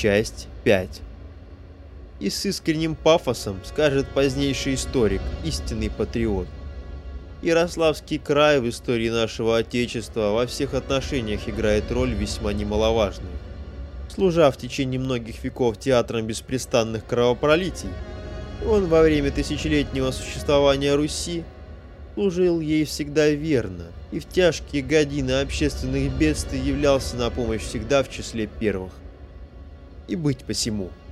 Часть 5 И с искренним пафосом скажет позднейший историк, истинный патриот. Ярославский край в истории нашего Отечества во всех отношениях играет роль весьма немаловажную. Служа в течение многих веков театром беспрестанных кровопролитий, он во время тысячелетнего существования Руси служил ей всегда верно и в тяжкие годины общественных бедствий являлся на помощь всегда в числе первых. И быть посему –